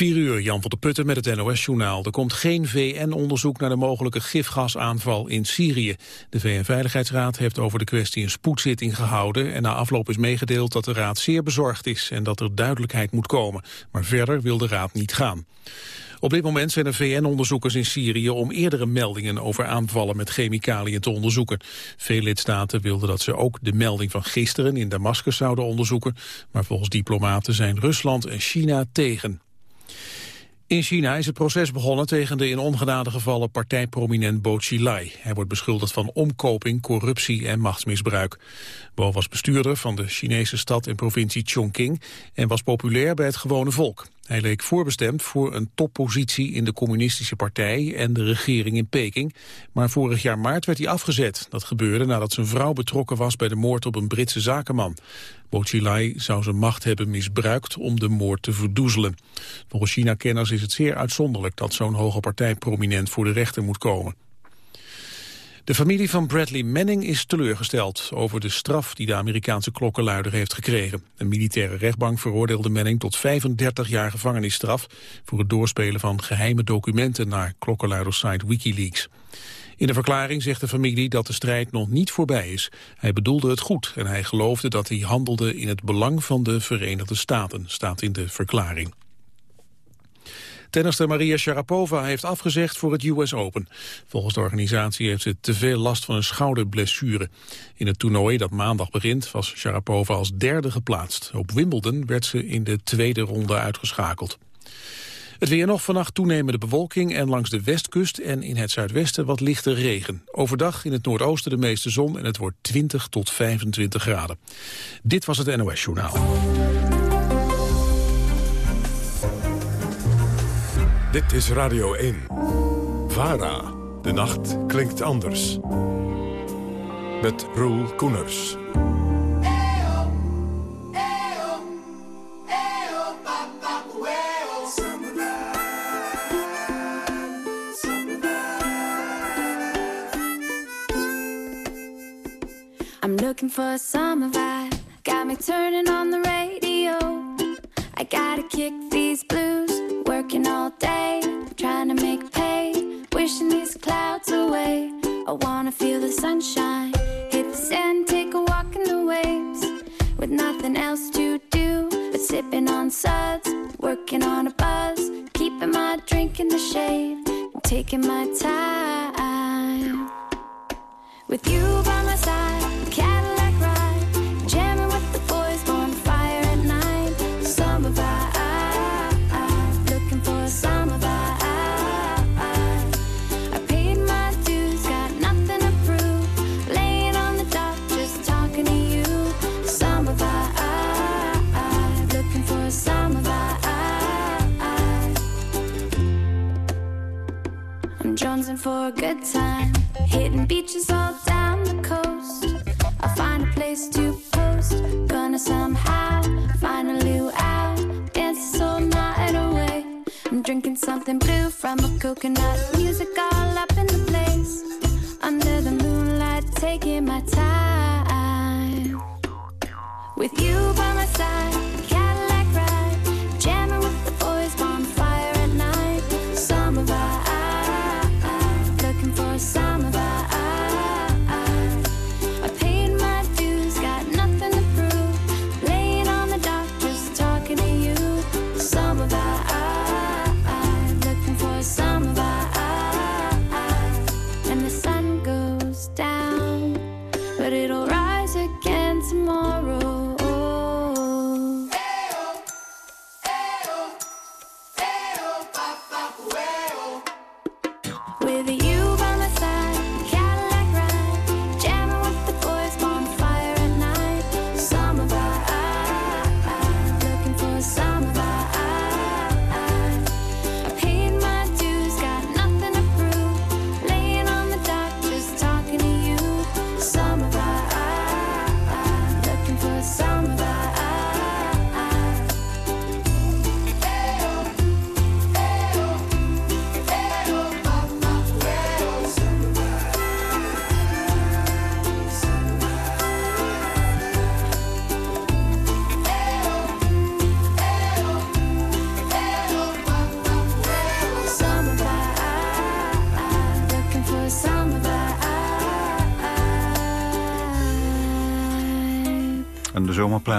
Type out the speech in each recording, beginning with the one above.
4 uur, Jan van der Putten met het NOS-journaal. Er komt geen VN-onderzoek naar de mogelijke gifgasaanval in Syrië. De VN-veiligheidsraad heeft over de kwestie een spoedzitting gehouden... en na afloop is meegedeeld dat de raad zeer bezorgd is... en dat er duidelijkheid moet komen. Maar verder wil de raad niet gaan. Op dit moment zijn er VN-onderzoekers in Syrië om eerdere meldingen over aanvallen met chemicaliën te onderzoeken. Veel lidstaten wilden dat ze ook de melding van gisteren in Damascus zouden onderzoeken, maar volgens diplomaten zijn Rusland en China tegen. In China is het proces begonnen tegen de in ongenade gevallen partijprominent Bo Xilai. Hij wordt beschuldigd van omkoping, corruptie en machtsmisbruik. Bo was bestuurder van de Chinese stad en provincie Chongqing en was populair bij het gewone volk. Hij leek voorbestemd voor een toppositie in de communistische partij en de regering in Peking. Maar vorig jaar maart werd hij afgezet. Dat gebeurde nadat zijn vrouw betrokken was bij de moord op een Britse zakenman. Bochilai zou zijn macht hebben misbruikt om de moord te verdoezelen. Volgens China-kenners is het zeer uitzonderlijk dat zo'n hoge partij prominent voor de rechter moet komen. De familie van Bradley Manning is teleurgesteld over de straf die de Amerikaanse klokkenluider heeft gekregen. Een militaire rechtbank veroordeelde Manning tot 35 jaar gevangenisstraf voor het doorspelen van geheime documenten naar klokkenluidersite Wikileaks. In de verklaring zegt de familie dat de strijd nog niet voorbij is. Hij bedoelde het goed en hij geloofde dat hij handelde in het belang van de Verenigde Staten, staat in de verklaring. Tennister Maria Sharapova heeft afgezegd voor het US Open. Volgens de organisatie heeft ze te veel last van een schouderblessure. In het toernooi dat maandag begint was Sharapova als derde geplaatst. Op Wimbledon werd ze in de tweede ronde uitgeschakeld. Het weer nog vannacht toenemende bewolking en langs de westkust en in het zuidwesten wat lichte regen. Overdag in het noordoosten de meeste zon en het wordt 20 tot 25 graden. Dit was het NOS Journaal. Dit is Radio 1. VARA. De nacht klinkt anders. Met Roel Koeners. I'm looking for a summer vibe. Got me turning on the radio. I gotta kick these blues. Working all day, trying to make pay. Wishing these clouds away. I wanna feel the sunshine. Hit the sand, take a walk in the waves. With nothing else to do but sipping on suds. Working on a buzz. Keeping my drink in the shade. Taking my time. With you by my side, for a good time, hitting beaches all down the coast. I'll find a place to post, gonna somehow find a luau, dance all night away. I'm drinking something blue from a coconut, music all up in the place. Under the moonlight, taking my time. With you by my side,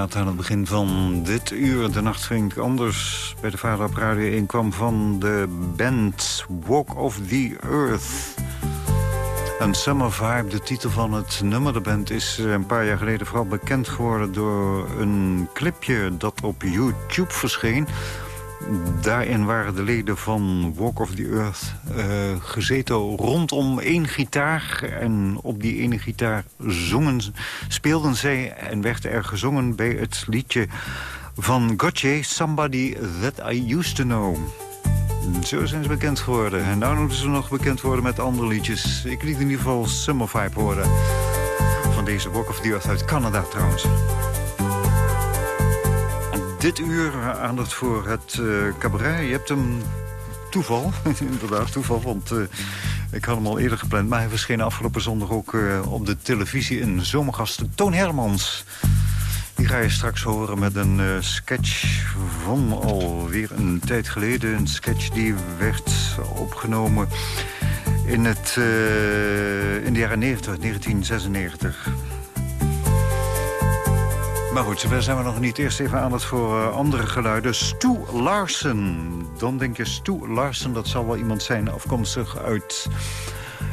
aan het begin van dit uur. De nacht ging anders. Bij de Vader op Radio 1 kwam van de band Walk of the Earth. Een Summer Vibe, de titel van het nummer. De band is een paar jaar geleden vooral bekend geworden... door een clipje dat op YouTube verscheen... Daarin waren de leden van Walk of the Earth uh, gezeten rondom één gitaar. En op die ene gitaar zongen, speelden zij en werd er gezongen bij het liedje van Gotye, Somebody That I Used To Know. Zo zijn ze bekend geworden. En nou moeten ze nog bekend worden met andere liedjes. Ik liet in ieder geval Summer Vibe horen. Van deze Walk of the Earth uit Canada trouwens dit uur aandacht voor het uh, cabaret. Je hebt hem toeval, inderdaad toeval, want uh, ik had hem al eerder gepland. Maar hij verscheen afgelopen zondag ook op de televisie een zomergast. Toon Hermans. Die ga je straks horen met een sketch van alweer een tijd geleden. Een sketch die werd opgenomen in, het, in de jaren 90, 1996. Maar goed, zover zijn we nog niet. Eerst even aandacht voor uh, andere geluiden. Stu Larsen. Dan denk je, Stu Larsen, dat zal wel iemand zijn afkomstig uit...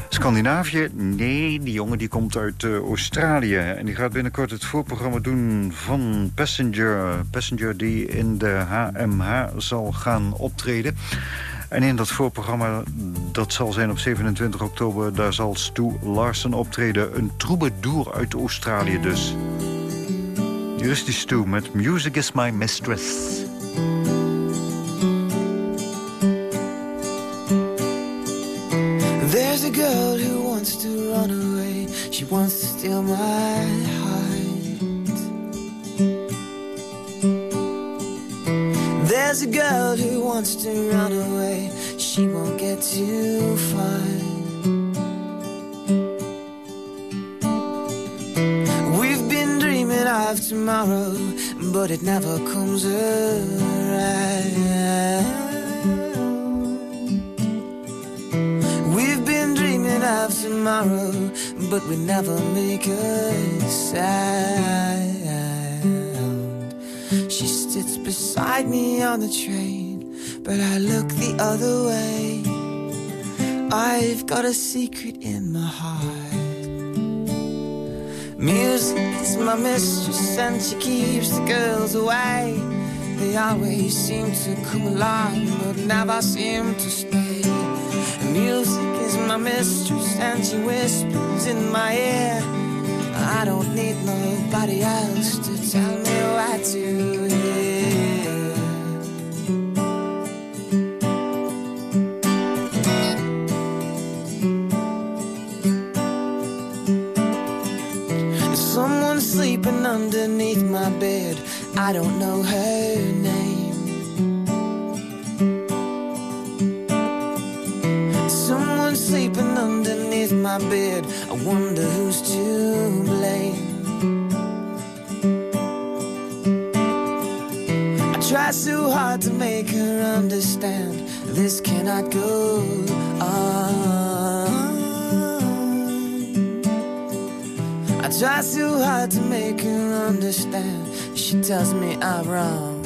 Scandinavië? Nee, die jongen die komt uit uh, Australië. En die gaat binnenkort het voorprogramma doen van Passenger. Passenger die in de HMH zal gaan optreden. En in dat voorprogramma, dat zal zijn op 27 oktober... daar zal Stu Larsen optreden. Een troubadour uit Australië dus. Hier is die met Music is my mistress. There's a girl who wants to run away. She wants to steal my heart. There's a girl who wants to run away. She won't get too far. Of tomorrow, but it never comes around. We've been dreaming of tomorrow, but we never make a sound. She sits beside me on the train, but I look the other way. I've got a secret in my heart. Music is my mistress and she keeps the girls away. They always seem to come along but never seem to stay. Music is my mistress and she whispers in my ear. I don't need nobody else to tell me what to hear. I don't know her name. Someone's sleeping underneath my bed. I wonder who's to blame. I try so hard to make her understand this cannot go on. I try so hard to make her understand. Tells me I'm wrong.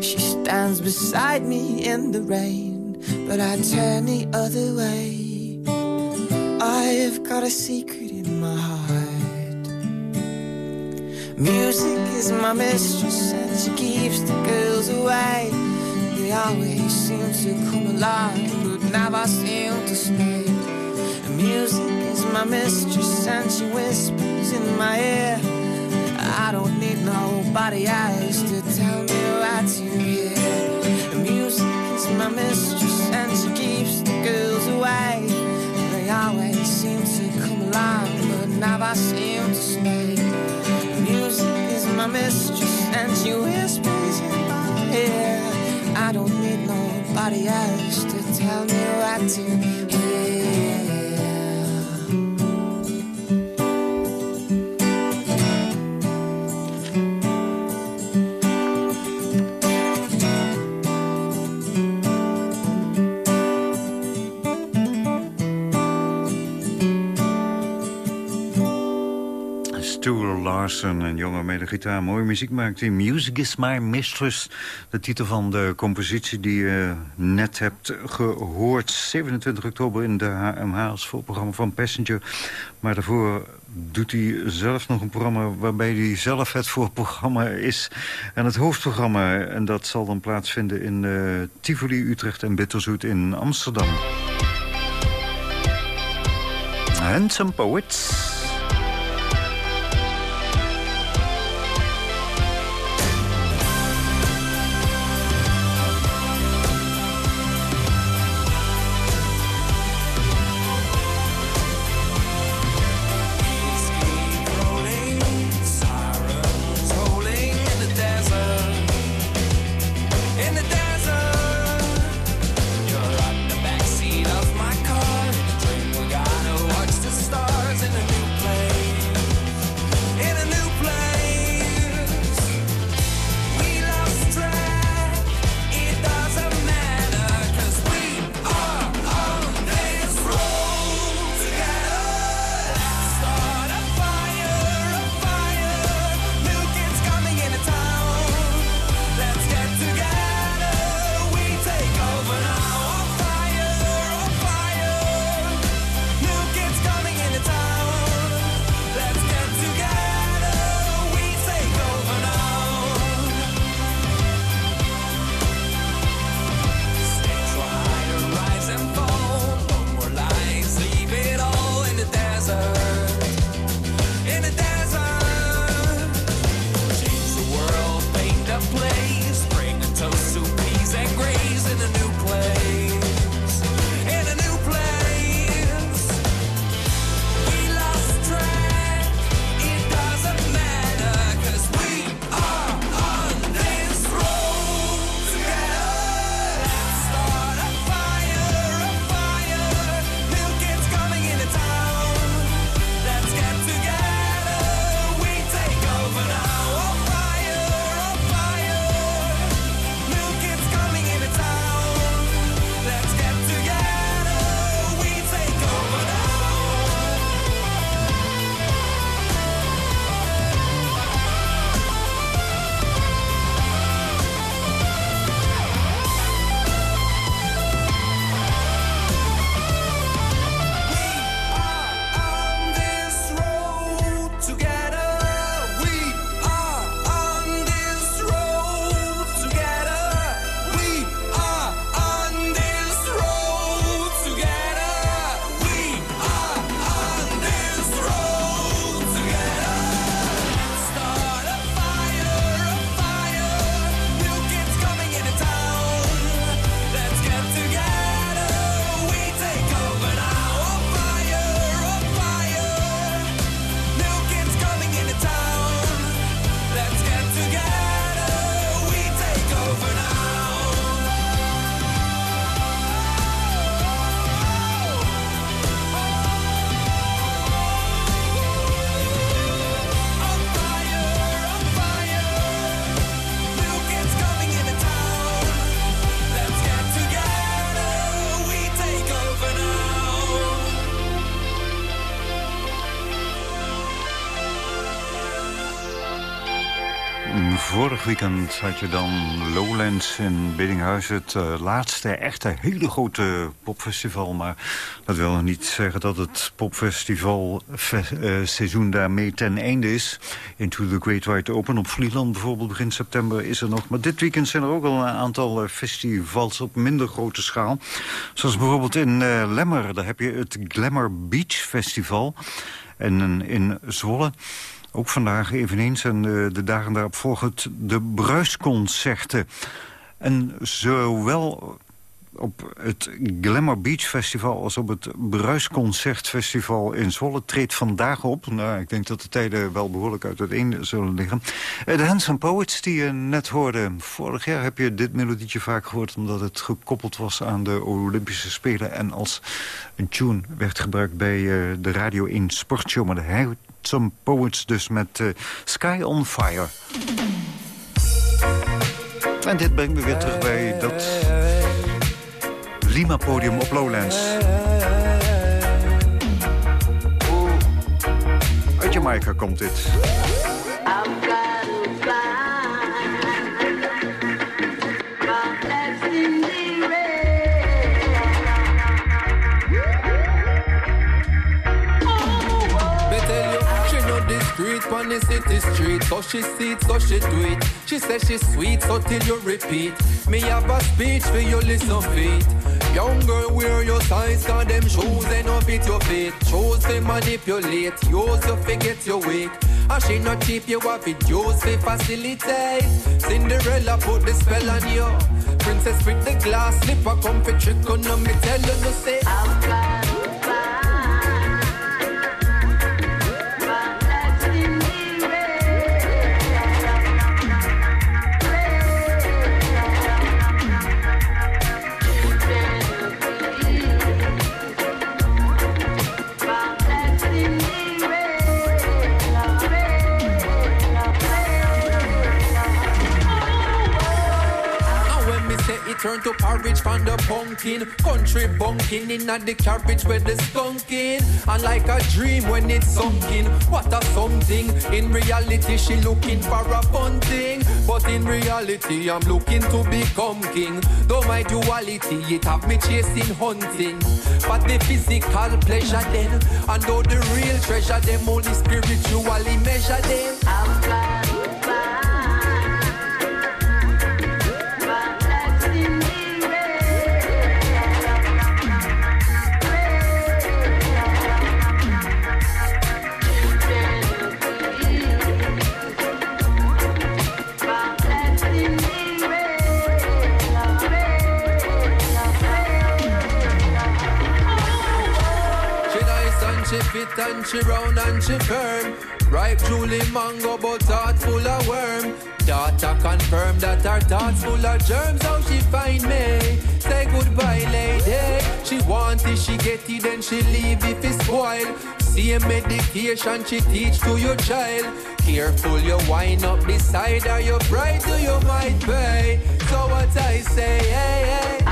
She stands beside me in the rain, but I turn the other way. I've got a secret in my heart. Music is my mistress, and she keeps the girls away. They always seem to come along, but never seem to stay. My mistress and she whispers in my ear. I don't need nobody else to tell me what to hear. Music is my mistress and she keeps the girls away. They always seem to come along but never seem to stay. Music is my mistress and she whispers in my ear. I don't need nobody else to tell me what to hear. Marston, een jongen met gitaar, mooie muziek maakt. Music is my mistress, de titel van de compositie die je net hebt gehoord. 27 oktober in de HMH als voorprogramma van Passenger. Maar daarvoor doet hij zelf nog een programma waarbij hij zelf het voorprogramma is. En het hoofdprogramma, en dat zal dan plaatsvinden in uh, Tivoli, Utrecht en Bitterzoet in Amsterdam. Handsome Poets. Weekend had je dan Lowlands in Biddinghuizen. Het uh, laatste echte hele grote popfestival. Maar dat wil nog niet zeggen dat het popfestival uh, seizoen daarmee ten einde is. Into the Great White Open op Vlieland bijvoorbeeld begin september is er nog. Maar dit weekend zijn er ook al een aantal eh, festivals op minder grote schaal. Zoals bijvoorbeeld in Lemmer. Daar heb je het Glamour Beach Festival. En in Zwolle ook vandaag eveneens en de, de dagen daarop volgt de bruisconcerten. En zowel op het Glamour Beach Festival als op het Bruisconcertfestival in Zwolle treedt vandaag op. Nou, ik denk dat de tijden wel behoorlijk uit uiteen zullen liggen. Eh, de Handsome Poets die je net hoorde. Vorig jaar heb je dit melodietje vaak gehoord... omdat het gekoppeld was aan de Olympische Spelen... en als een tune werd gebruikt bij eh, de Radio 1 Sportshow. Maar de Some Poets dus met uh, Sky on Fire. En dit brengt me weer terug bij dat Lima-podium op Lowlands. Uit Jamaica komt dit. City street. So she see it, so she do it. She says she's sweet, so till you repeat. Me have a speech for you listen feet. Young girl, wear your size, got them shoes and no fit your feet. Shoes to manipulate, use to forget your weak. And she not cheap, you have it use to facilitate. Cinderella put the spell on you. Princess with the glass slipper, comfort trick on me, tell you no say. I'm porridge from the pumpkin. Country bunking in at the carriage where the skunking. And like a dream when it's sunken. What a something. In reality, she looking for a fun thing. But in reality, I'm looking to become king. Though my duality, it have me chasing hunting. But the physical pleasure then, and though the real treasure, them only spiritually measure them. She round and she firm. Ripe Julie mango, but heart full of worm. Daughter confirm that her thoughts full of germs. How she find me? Say goodbye, lady. She want it, she get it, then she leave if it's spoiled. Same medication she teach to your child. Careful, you wind up beside her, you bright, you might pay. So what I say, hey, hey.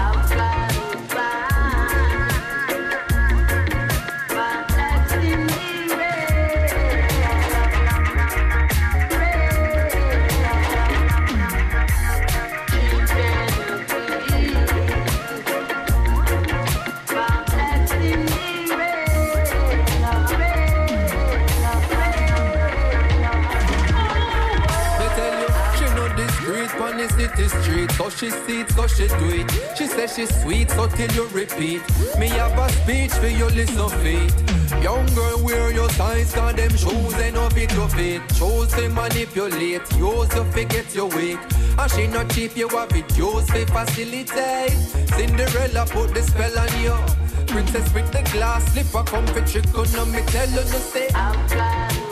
So she see it, so she do it. She says she's sweet, so till you repeat. Me have a speech for you listen feet. Young girl, wear your size, got them shoes and no fit your feet. Choose to manipulate, use to forget your weak. And she not cheap, you have it, use to facilitate. Cinderella put the spell on you. Princess with the glass slipper, comfort trick, on me tell you no say. I'm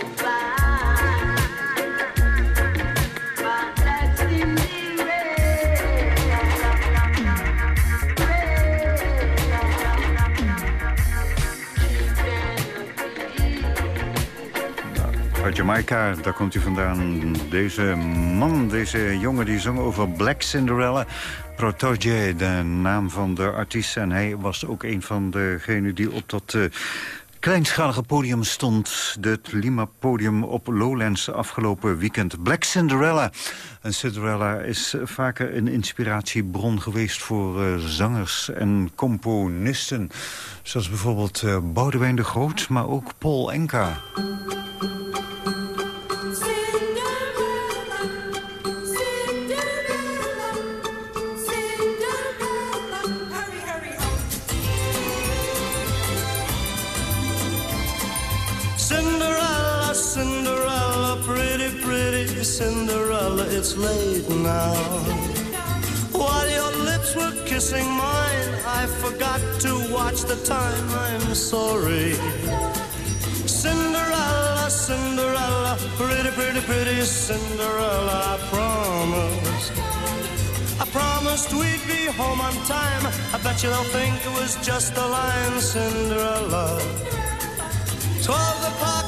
fly. Jamaica, daar komt hij vandaan. Deze man, deze jongen, die zong over Black Cinderella. Protoje, de naam van de artiest. En hij was ook een van degenen die op dat... Uh, kleinschalige podium stond. Het Lima-podium op Lowlands afgelopen weekend. Black Cinderella. En Cinderella is vaker een inspiratiebron geweest voor uh, zangers en componisten. Zoals bijvoorbeeld uh, Boudewijn de Groot, maar ook Paul Enka. Now. While your lips were kissing mine, I forgot to watch the time. I'm sorry. Cinderella, Cinderella, pretty, pretty, pretty Cinderella, I promised. I promised we'd be home on time. I bet you don't think it was just a line, Cinderella. Twelve o'clock,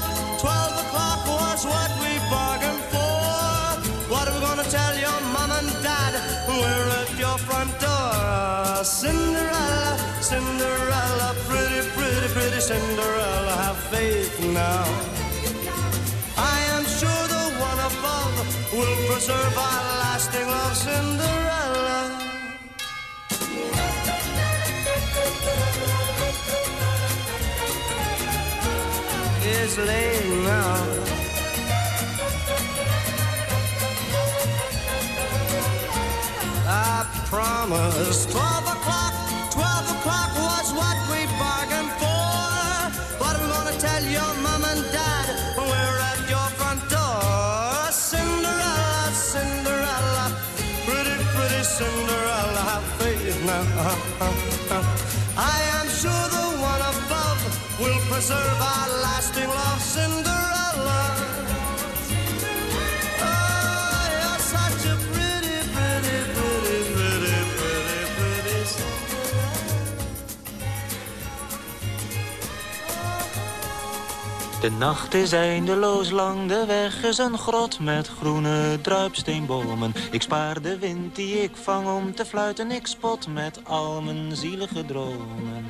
Cinderella, Cinderella, pretty, pretty, pretty Cinderella, have faith now. I am sure the one above will preserve our lasting love, Cinderella. It's late now promised. Twelve o'clock, twelve o'clock was what we bargained for. But I'm gonna tell your mom and dad we're at your front door. Cinderella, Cinderella, pretty, pretty Cinderella, have faith now. I am sure the one above will preserve our lasting love, Cinderella. De nacht is eindeloos lang, de weg is een grot met groene druipsteenbomen. Ik spaar de wind die ik vang om te fluiten, ik spot met al mijn zielige dromen.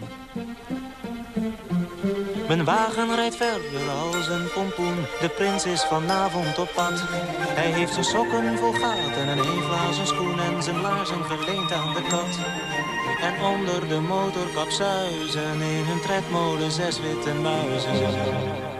Mijn wagen rijdt verder als een pompoen, de prins is vanavond op pad. Hij heeft zijn sokken vol gaten en een glazen schoen en zijn laarzen geleend aan de kat. En onder de motorkap zuizen in hun tredmolen zes witte muizen.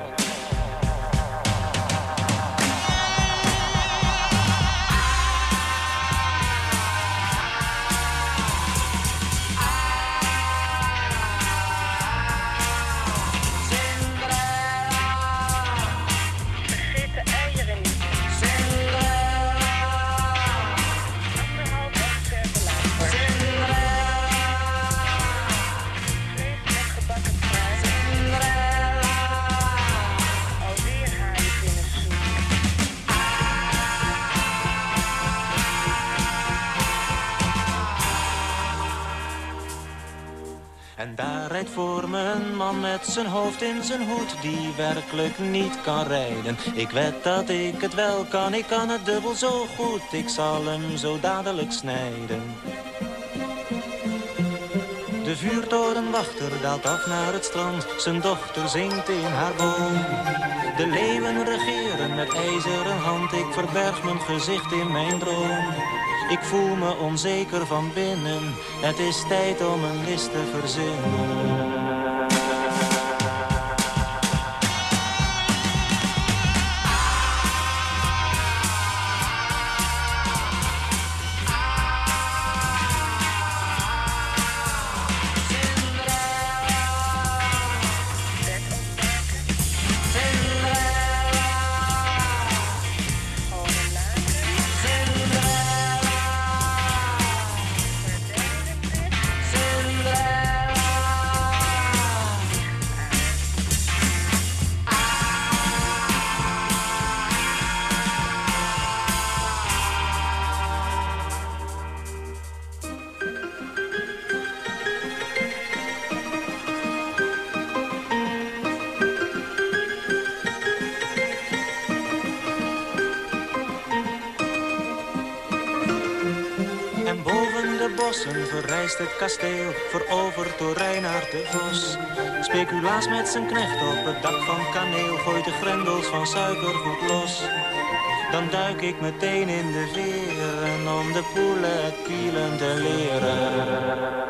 Zijn hoofd in zijn hoed Die werkelijk niet kan rijden. Ik weet dat ik het wel kan, ik kan het dubbel zo goed. Ik zal hem zo dadelijk snijden. De vuurtorenwachter daalt af naar het strand. Zijn dochter zingt in haar boom. De leeuwen regeren met ijzeren hand. Ik verberg mijn gezicht in mijn droom. Ik voel me onzeker van binnen. Het is tijd om een list te verzinnen. Knecht op het dak van kaneel, gooit de grendels van suikergoed los. Dan duik ik meteen in de veren om de poelen pielen te leren.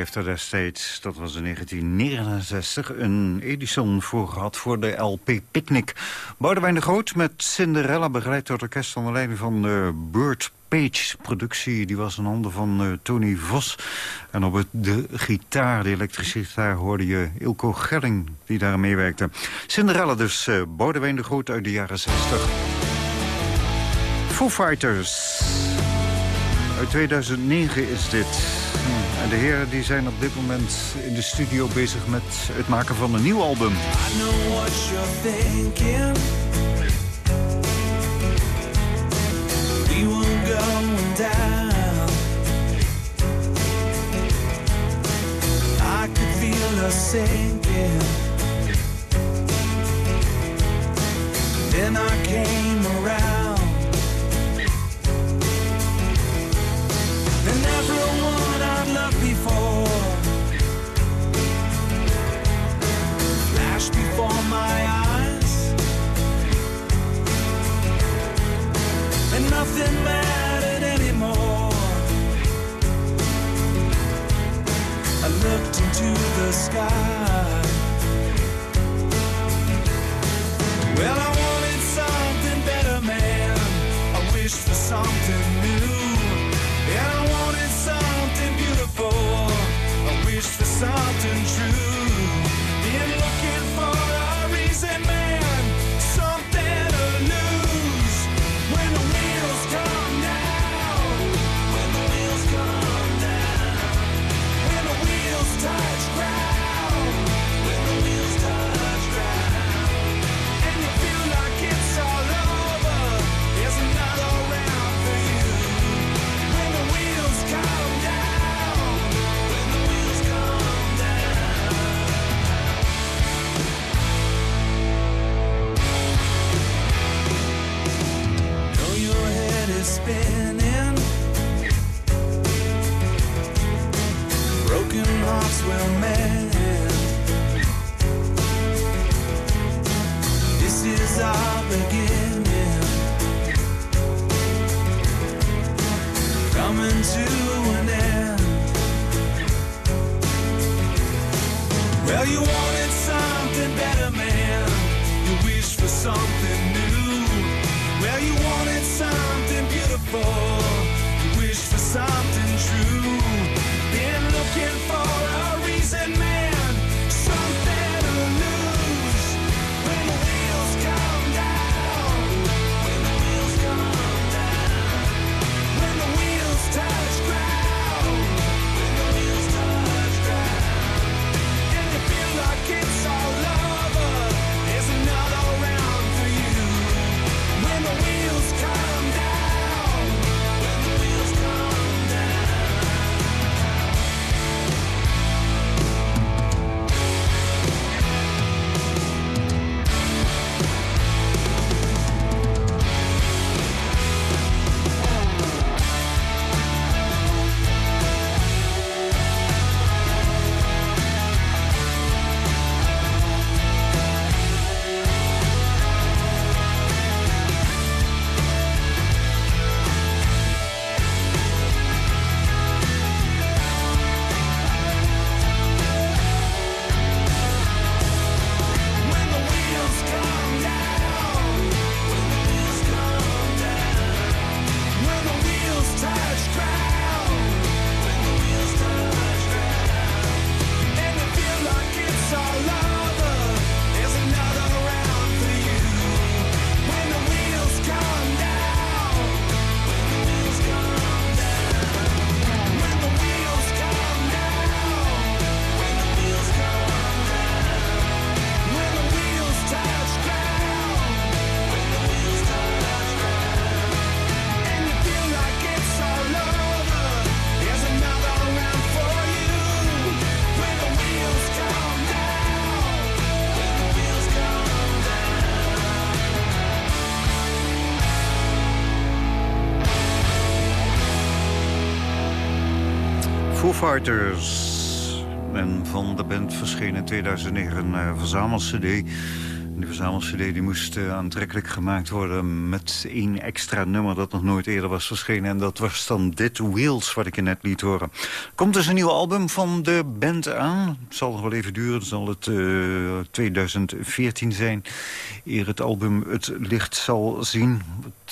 Heeft er destijds, dat was in 1969, een Edison voor gehad voor de LP Picnic. Boudewijn de Groot met Cinderella, begeleid door het orkest onder leiding van uh, Burt Page. Productie die was in handen van uh, Tony Vos. En op het, de gitaar, de elektrische gitaar, hoorde je Ilko Gelling die daar meewerkte. Cinderella dus, uh, Boudewijn de Groot uit de jaren 60. Foo Fighters. Uit 2009 is dit. En de heren die zijn op dit moment in de studio bezig met het maken van een nieuw album. I know what you're thinking. We were going down. I could feel us sinking. Then I came before my eyes, and nothing mattered anymore. I looked into the sky. Well, I wanted something better, man. I wished for something new. And I wanted something beautiful. I wished for something true. Been looking for a into Fighters. En van de band verscheen in 2009 een uh, verzamel-cd. Die verzamel-cd die moest uh, aantrekkelijk gemaakt worden... met één extra nummer dat nog nooit eerder was verschenen. En dat was dan dit Wheels, wat ik je net liet horen. Komt dus een nieuw album van de band aan. Het zal nog wel even duren, zal het uh, 2014 zijn. Eer het album het licht zal zien.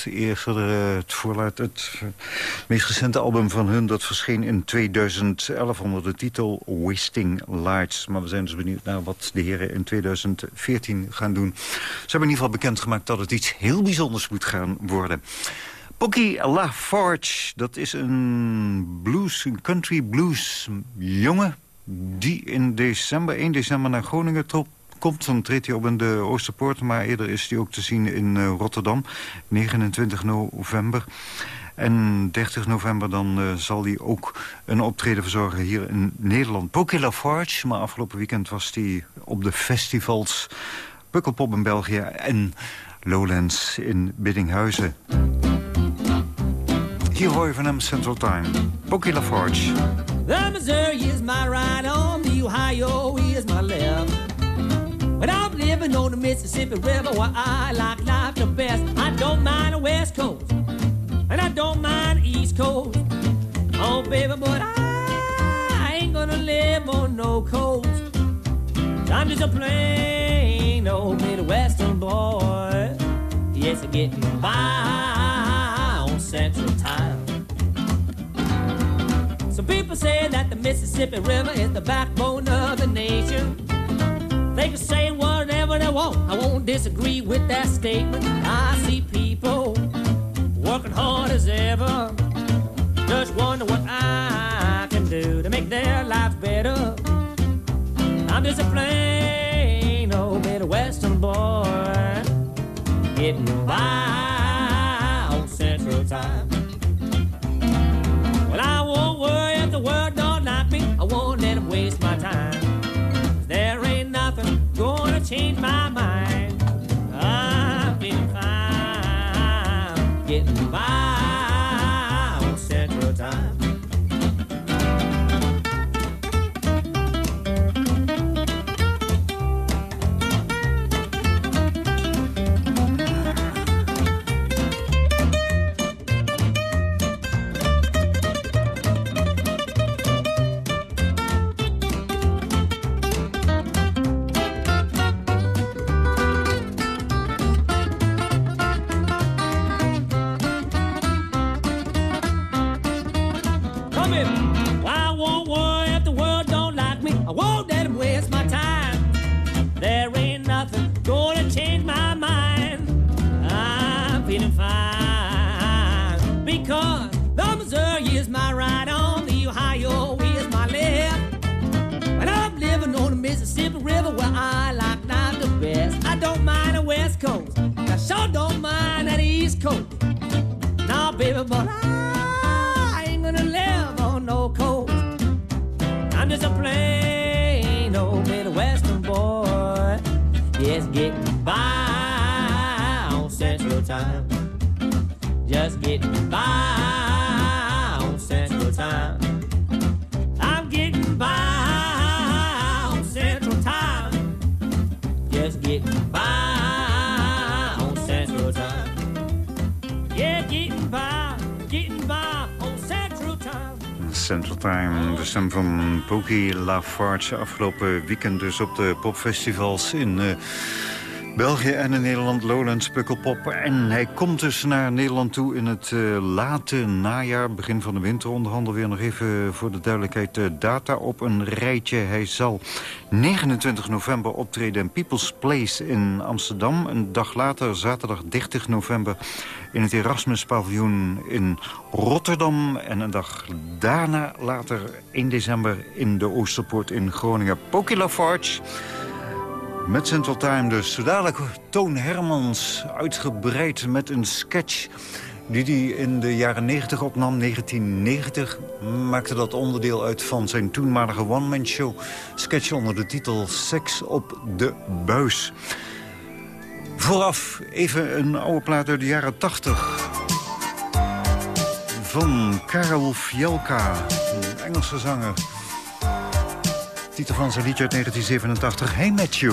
Het uh, het voorlaat, het meest recente album van hun... dat verscheen in 2011 onder de titel Wasting Lights. Maar we zijn dus benieuwd naar wat de heren in 2014 gaan doen. Ze hebben in ieder geval bekendgemaakt dat het iets heel bijzonders moet gaan worden. Pocky LaForge, dat is een blues, een country blues jongen... die in december, 1 december naar Groningen top komt. Dan treedt hij op in de Oosterpoort, maar eerder is hij ook te zien in uh, Rotterdam. 29 november. En 30 november dan uh, zal hij ook een optreden verzorgen hier in Nederland. Poké Lafarge, maar afgelopen weekend was hij op de festivals... Pukkelpop in België en Lowlands in Biddinghuizen. Hier hoor je van hem Central Time. Poké Lafarge. The Missouri is my right arm, the Ohio is my left. Living on the Mississippi River where I like life the best. I don't mind the West Coast. And I don't mind the East Coast. Oh, baby, but I ain't gonna live on no coast. I'm just a plain old Midwestern boy. Yes, I'm getting by on Central Time. Some people say that the Mississippi River is the backbone of the nation. They can say whatever they want. I won't disagree with that statement. I see people working hard as ever. Just wonder what I can do to make their lives better. I'm just a plain old Midwestern boy getting by on Central Time. Well, I won't worry if the world don't like me. I won't let them waste my change my mind. I'm feeling fine, getting by Mississippi River where I like life the best. I don't mind the West Coast. I sure don't mind that East Coast. Nah, baby, but I ain't gonna live on no coast. I'm just a plain old Midwestern boy. Yes, getting by on Central Time. Just getting by Central Time, de stem van Pookie Lafarge. Afgelopen weekend dus op de popfestivals in... eh, België en in Nederland, Lowlands, Pukkelpop. En hij komt dus naar Nederland toe in het eh, late najaar, begin van de winter. Onderhandel weer nog even voor de duidelijkheid de data op een rijtje. Hij zal 29 november optreden in People's Place in Amsterdam. Een dag later, zaterdag 30 november, in het Erasmus Paviljoen in Rotterdam. En een dag daarna, later 1 december, in de Oosterpoort in Groningen. Poki Lafarge. Met Central Time dus. Zo dadelijk Toon Hermans, uitgebreid met een sketch... die hij in de jaren 90 opnam, 1990. Maakte dat onderdeel uit van zijn toenmalige one-man show. Sketch onder de titel Seks op de buis. Vooraf even een oude plaat uit de jaren 80. Van Karel Fielka, een Engelse zanger. Titel van zijn liedje uit 1987, Hey Matthew.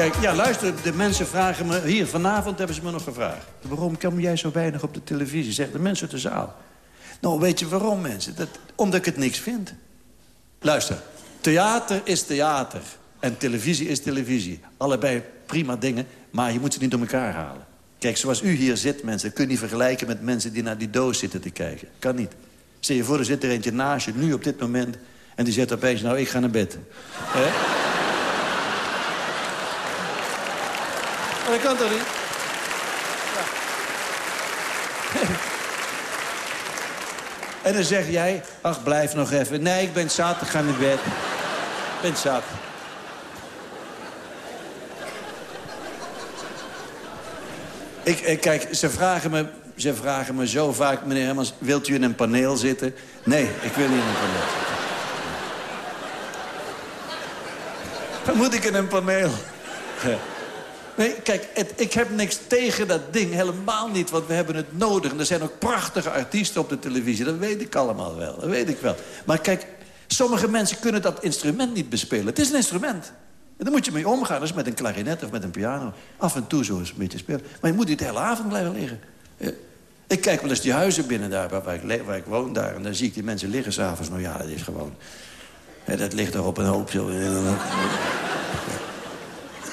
Kijk, ja, luister, de mensen vragen me... Hier, vanavond hebben ze me nog gevraagd. Waarom kom jij zo weinig op de televisie? Zegt de mensen uit de zaal. Nou, weet je waarom, mensen? Dat, omdat ik het niks vind. Luister, theater is theater. En televisie is televisie. Allebei prima dingen, maar je moet ze niet door elkaar halen. Kijk, zoals u hier zit, mensen, kun je niet vergelijken met mensen die naar die doos zitten te kijken. Kan niet. Stel je voor, er zit er eentje naast je, nu op dit moment... en die zegt opeens, nou, ik ga naar bed. Maar dat kan toch niet? En dan zeg jij, ach, blijf nog even. Nee, ik ben zat, ik ga naar bed. Ik ben zat. Ik, ik, kijk, ze vragen, me, ze vragen me zo vaak, meneer Hermans... wilt u in een paneel zitten? Nee, ik wil niet in een paneel zitten. Dan moet ik in een paneel. Nee, kijk, ik heb niks tegen dat ding, helemaal niet, want we hebben het nodig. En er zijn ook prachtige artiesten op de televisie, dat weet ik allemaal wel, dat weet ik wel. Maar kijk, sommige mensen kunnen dat instrument niet bespelen. Het is een instrument. En daar moet je mee omgaan, dat met een klarinet of met een piano. Af en toe zo eens een beetje spelen. Maar je moet niet de hele avond blijven liggen. Ja. Ik kijk wel eens die huizen binnen daar, waar, ik, waar ik woon daar... en dan zie ik die mensen liggen s'avonds. Nou ja, dat is gewoon... hè, dat ligt er op een hoop zo...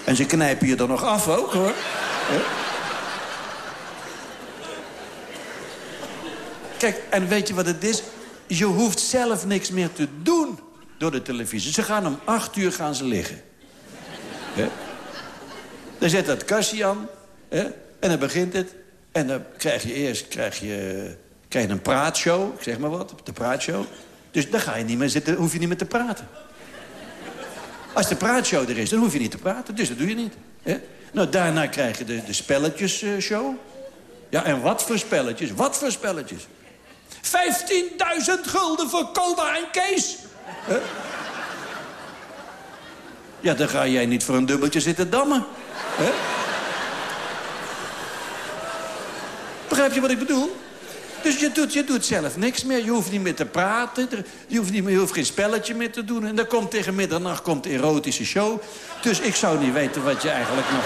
En ze knijpen je er nog af ook, hoor. Kijk, en weet je wat het is? Je hoeft zelf niks meer te doen door de televisie. Ze gaan om acht uur gaan ze liggen. Ja. Dan zet dat kastje aan. En dan begint het. En dan krijg je eerst krijg je krijg je een praatshow, zeg maar wat, de praatshow. Dus dan ga je niet meer zitten, hoef je niet meer te praten. Als de praatshow er is, dan hoef je niet te praten. Dus dat doe je niet. Hè? Nou, daarna krijg je de, de spelletjesshow. Ja, en wat voor spelletjes? Wat voor spelletjes? 15.000 gulden voor Koba en Kees. Ja, dan ga jij niet voor een dubbeltje zitten dammen. Begrijp je wat ik bedoel? Dus je doet, je doet zelf niks meer. Je hoeft niet meer te praten. Je hoeft, niet meer, je hoeft geen spelletje meer te doen. En dan komt tegen middernacht komt de erotische show. Dus ik zou niet weten wat je eigenlijk nog...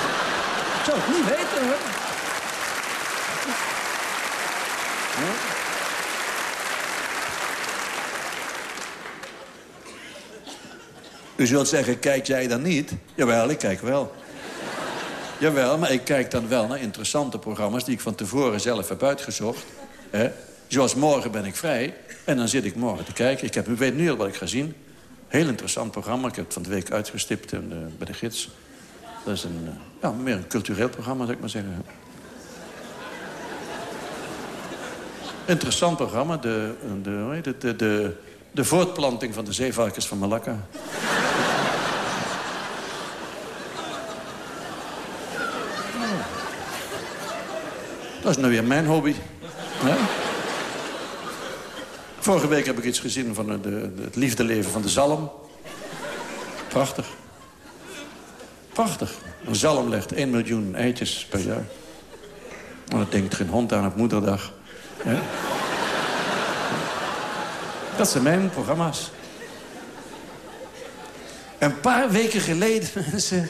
Ik zou het niet weten, hoor. U zult zeggen, kijk jij dan niet? Jawel, ik kijk wel. Jawel, maar ik kijk dan wel naar interessante programma's... die ik van tevoren zelf heb uitgezocht. Hè? Zoals morgen ben ik vrij. En dan zit ik morgen te kijken. Ik, heb, ik weet nu al wat ik ga zien. Heel interessant programma. Ik heb het van de week uitgestipt de- bij de gids. Dat is een, eh, ja, meer een cultureel programma, zou ik maar zeggen. Interessant programma. De, de, de, de voortplanting van de zeevarkens van Malakka. Dat is nou weer mijn hobby. Vorige week heb ik iets gezien van de, de, het liefdeleven van de zalm. Prachtig. Prachtig. Een zalm legt 1 miljoen eitjes per jaar. Maar dat denkt geen hond aan op moederdag. Dat zijn mijn programma's. Een paar weken geleden, mensen...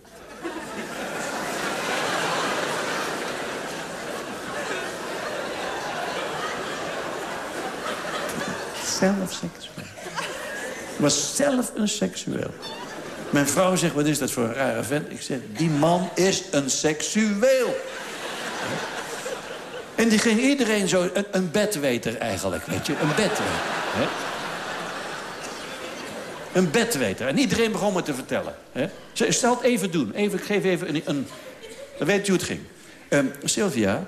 Zelf seksueel. Was zelf een seksueel. Mijn vrouw zegt, wat is dat voor een rare vent? Ik zeg, die man is een seksueel. En die ging iedereen zo... Een, een bedweter eigenlijk, weet je. Een bedweter. Een bedweter. En iedereen begon me te vertellen. Hè? Het even doen. Even, ik geef even een... een dan weet je hoe het ging. Ehm, Sylvia,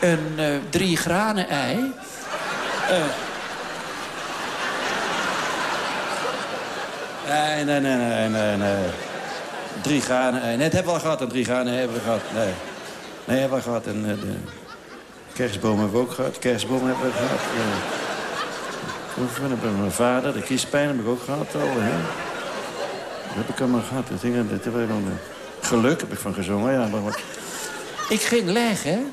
een eh, drie granen ei... Eh. Nee, nee, nee, nee, nee, nee. Drie granen ei. Nee, het hebben we al gehad, een drie granen ei hebben we gehad. Nee, nee hebben we gehad. En, eh, de kerstboom hebben we ook gehad. Kerstboom hebben we gehad. Hebben mijn vader, de kiespijn heb ik ook gehad al. Hè? Dat heb ik allemaal gehad. Dat ding, dat dan, eh, geluk heb ik van gezongen. Ja, maar. Ik ging leggen.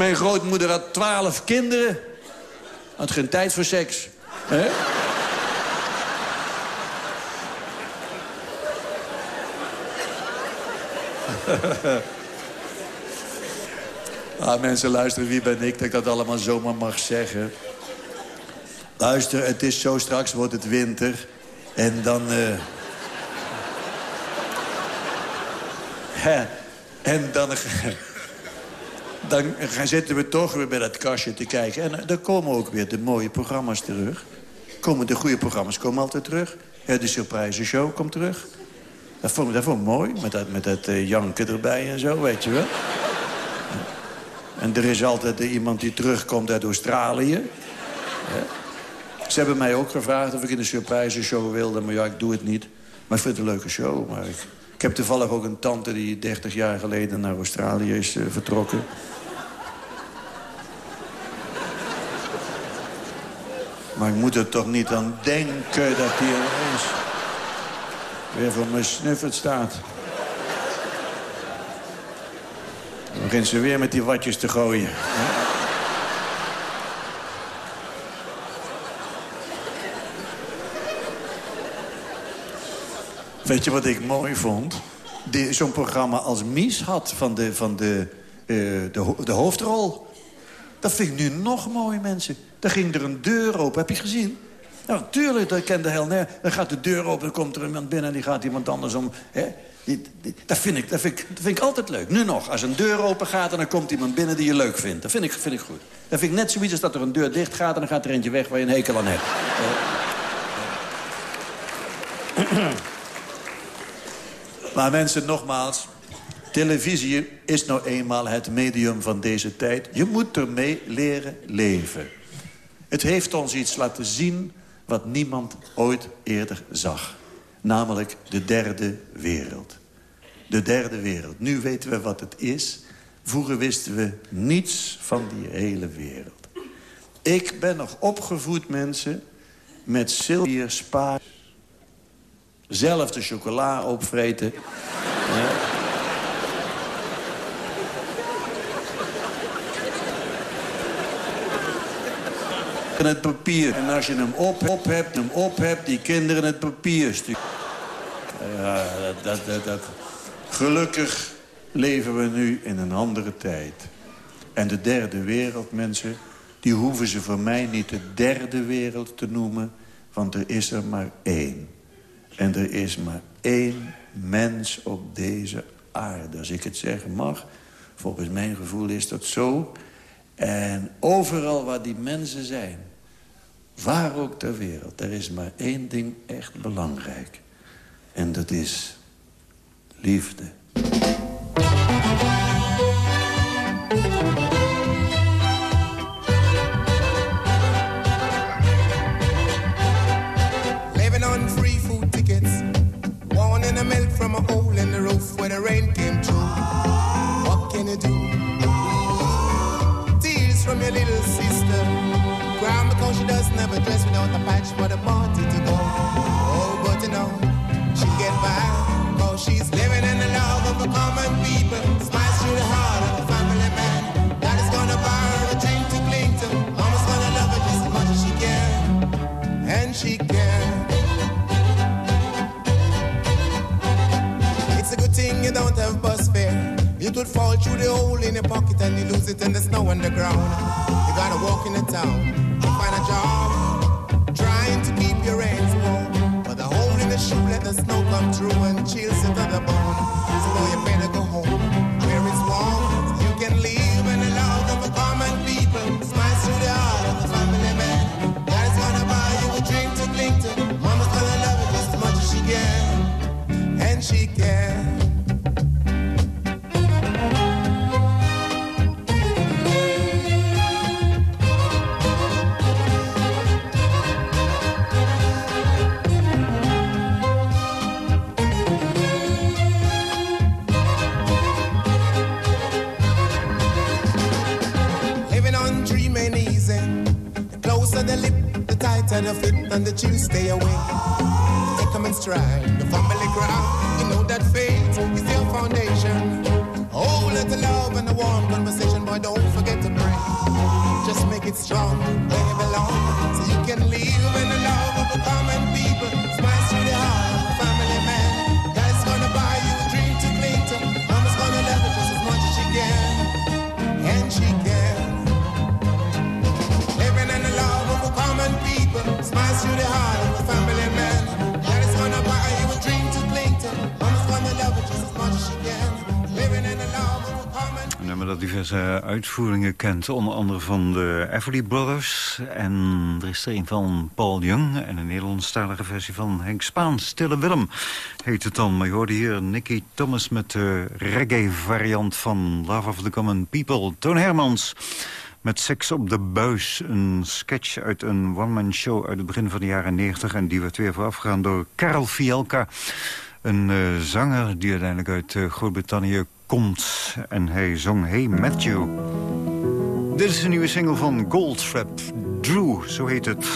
Mijn grootmoeder had twaalf kinderen. Had geen tijd voor seks. Hè? ah, mensen, luisteren, wie ben ik dat ik dat allemaal zomaar mag zeggen? Luister, het is zo, straks wordt het winter. En dan... Uh... en dan... dan zitten we toch weer bij dat kastje te kijken. En dan komen ook weer de mooie programma's terug. Komen de goede programma's komen altijd terug. De surprise show komt terug. Dat vond, dat vond ik mooi, met dat, met dat uh, janken erbij en zo, weet je wel. En er is altijd uh, iemand die terugkomt uit Australië. Ze hebben mij ook gevraagd of ik in de surprise show wilde. Maar ja, ik doe het niet. Maar ik vind het een leuke show. Maar ik, ik heb toevallig ook een tante die 30 jaar geleden naar Australië is vertrokken. Maar ik moet er toch niet aan denken dat hij ineens weer voor me snuffert staat. Dan begint ze weer met die watjes te gooien. Weet je wat ik mooi vond? Zo'n programma als Mies had van de, van de, uh, de, de hoofdrol. Dat vind ik nu nog mooi, mensen. Daar ging er een deur open. Heb je gezien? Nou, tuurlijk, dat kende heel neer. Dan gaat de deur open, dan komt er iemand binnen... en die gaat iemand anders om... Hè? Dat, vind ik, dat, vind ik, dat vind ik altijd leuk. Nu nog, als een deur open gaat en dan komt iemand binnen die je leuk vindt. Dat vind ik, vind ik goed. Dat vind ik net zoiets als dat er een deur dicht gaat... en dan gaat er eentje weg waar je een hekel aan hebt. maar mensen, nogmaals... Televisie is nou eenmaal het medium van deze tijd. Je moet ermee leren leven. Het heeft ons iets laten zien wat niemand ooit eerder zag. Namelijk de derde wereld. De derde wereld. Nu weten we wat het is. Vroeger wisten we niets van die hele wereld. Ik ben nog opgevoed, mensen, met zilver spaar. Zelf de chocola opvreten. Het papier. En als je hem op, op hebt, hem op hebt, die kinderen het papier sturen. Ja, dat, dat, dat. Gelukkig leven we nu in een andere tijd. En de derde wereld, mensen, die hoeven ze voor mij niet de derde wereld te noemen. Want er is er maar één. En er is maar één mens op deze aarde. Als ik het zeggen mag, volgens mijn gevoel is dat zo. En overal waar die mensen zijn, Waar ook ter wereld, er is maar één ding echt belangrijk. En dat is liefde. never dress without a patch for the party to go. Oh, but you know, she get by, Oh, she's living in the love of the common people. Smiles through the heart of a family man. That is gonna buy her a chain to cling to. Almost gonna love her just as much as she can. And she can. It's a good thing you don't have bus fare. It would fall through the hole in your pocket and you lose it in the snow on the ground. You gotta walk in the town. come true. right. uitvoeringen kent. Onder andere van de Everly Brothers. En er is er een van Paul Young. En een Nederlandstalige versie van Henk Spaans. Stille Willem heet het dan. Maar je hoorde hier Nicky Thomas met de reggae-variant van Love of the Common People. Toon Hermans met Seks op de Buis. Een sketch uit een one-man show uit het begin van de jaren 90. En die werd weer voorafgegaan door Karel Fielka. Een eh, zanger die uiteindelijk uit eh, Groot-Brittannië komt. En hij zong Hey Matthew. Dit is een nieuwe single van Goldfrap Drew, zo heet het.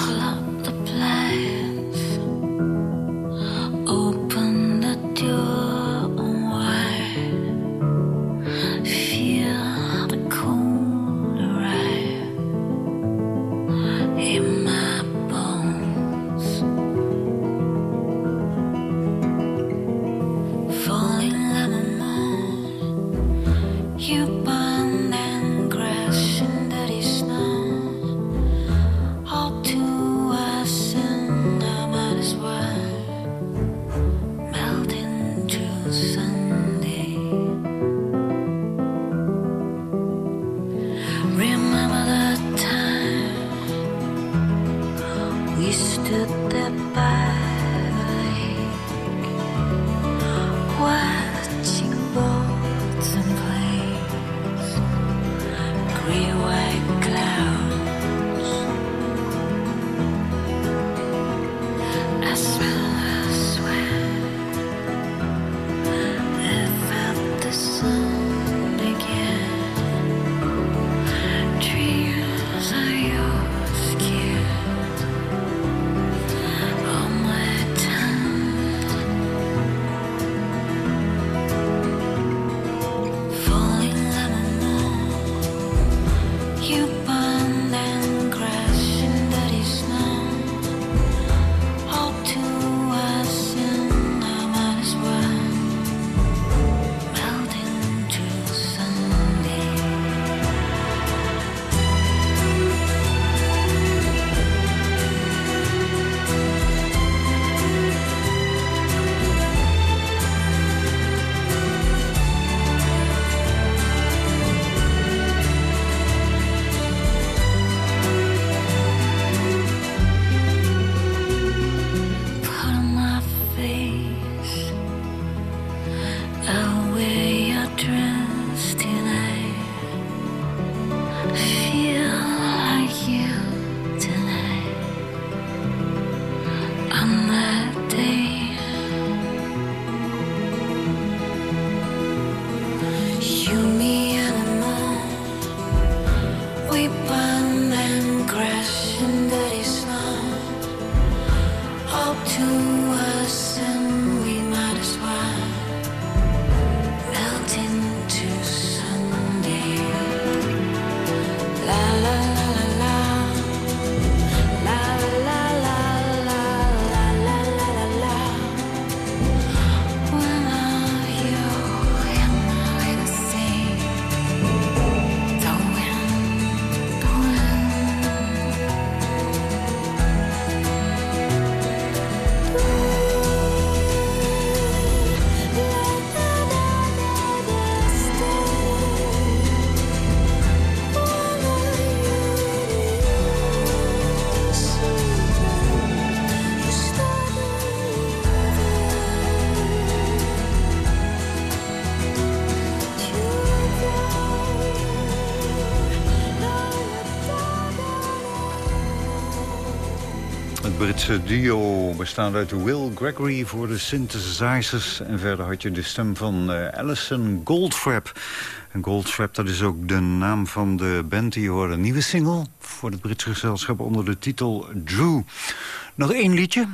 Britse duo bestaande uit Will Gregory voor de synthesizers. En verder had je de stem van uh, Alison Goldfrapp. En Goldfrapp, dat is ook de naam van de band die hoorde. Een nieuwe single voor het Britse gezelschap onder de titel Drew. Nog één liedje,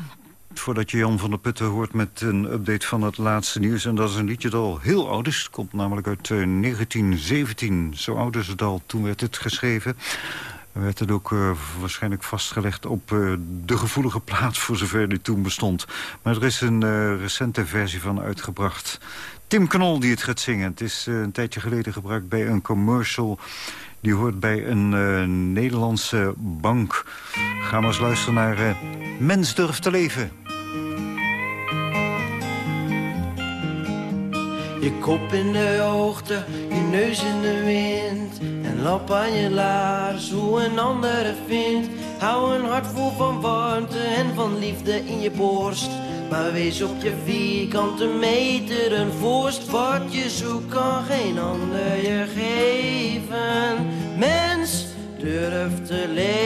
voordat je Jan van der Putten hoort met een update van het laatste nieuws. En dat is een liedje dat al heel oud is. Het komt namelijk uit 1917. Zo oud is het al, toen werd het geschreven werd het ook uh, waarschijnlijk vastgelegd op uh, de gevoelige plaats voor zover die toen bestond. Maar er is een uh, recente versie van uitgebracht. Tim Knol die het gaat zingen. Het is een tijdje geleden gebruikt bij een commercial. Die hoort bij een Nederlandse bank. Gaan we eens luisteren naar Mens durft te leven. Je kop in de hoogte, je neus in de wind. En lap aan je laars, hoe een ander het vindt. Hou een hart vol van warmte en van liefde in je borst. Maar wees op je vierkante meter een vorst. Wat je zoekt kan geen ander je geven. Mens, durf te leven.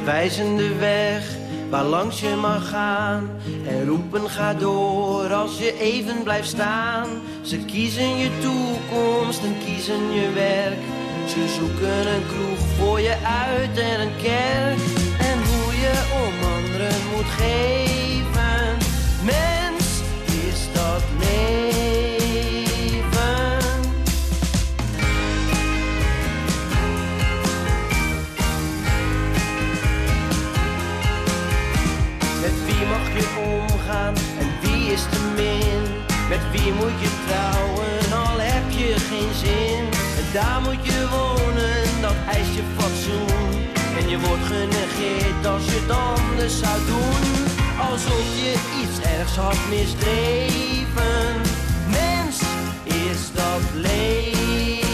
Ze wijzen de weg waar langs je mag gaan. En roepen ga door als je even blijft staan. Ze kiezen je toekomst en kiezen je werk. Ze zoeken een kroeg voor je uit en een kerk. En hoe je om anderen moet geven. Wie moet je trouwen al heb je geen zin? Daar moet je wonen, dat eist je fatsoen. En je wordt genegeerd als je het anders zou doen. Alsof je iets ergs had misdreven. Mens is dat leven.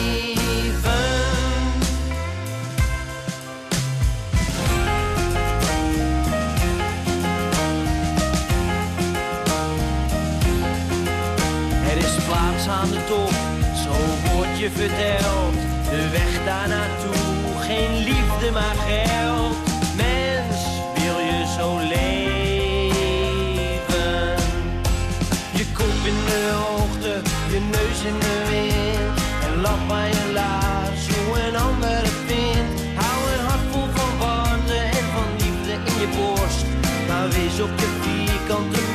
Je verteld. De weg daar naartoe, geen liefde maar geld. Mens, wil je zo leven? Je kop in de hoogte, je neus in de wind. En lap aan je laars, hoe een ander vindt. Hou een hart vol van warmte en van liefde in je borst. Maar wees op je vierkante